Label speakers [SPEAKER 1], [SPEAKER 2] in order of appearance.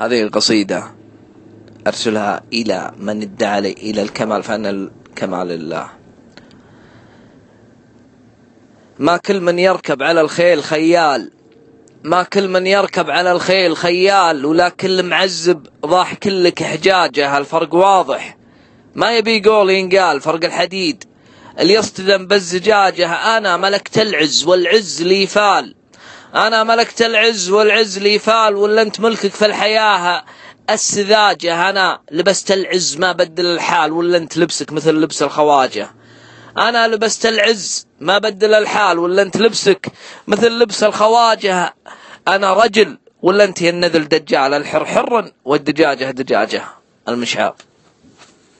[SPEAKER 1] هذه القصيدة أرسلها إلى من ادعى إلى الكمال فأن الكمال لله. ما كل من يركب على الخيل خيال. ما كل من يركب على الخيل خيال. ولا كل معزب ضاح كلك حجاجة. الفرق واضح. ما يبي قول ينقال فرق الحديد. اللي يصطدم بالزجاجة أنا ملكت العز والعز لي فال. أنا ملكت العز والعز لي فال ولا أنت ملكك في الحياة. السذاجة أنا لبست العز ما بدل الحال ولا أنت لبسك مثل لبس الخواجة. أنا لبست العز ما بدل الحال ولا أنت لبسك مثل لبس الخواجة. أنا رجل ولا أنت النذل دجال الحر حرا والدجاجة دجاجة. المشعاب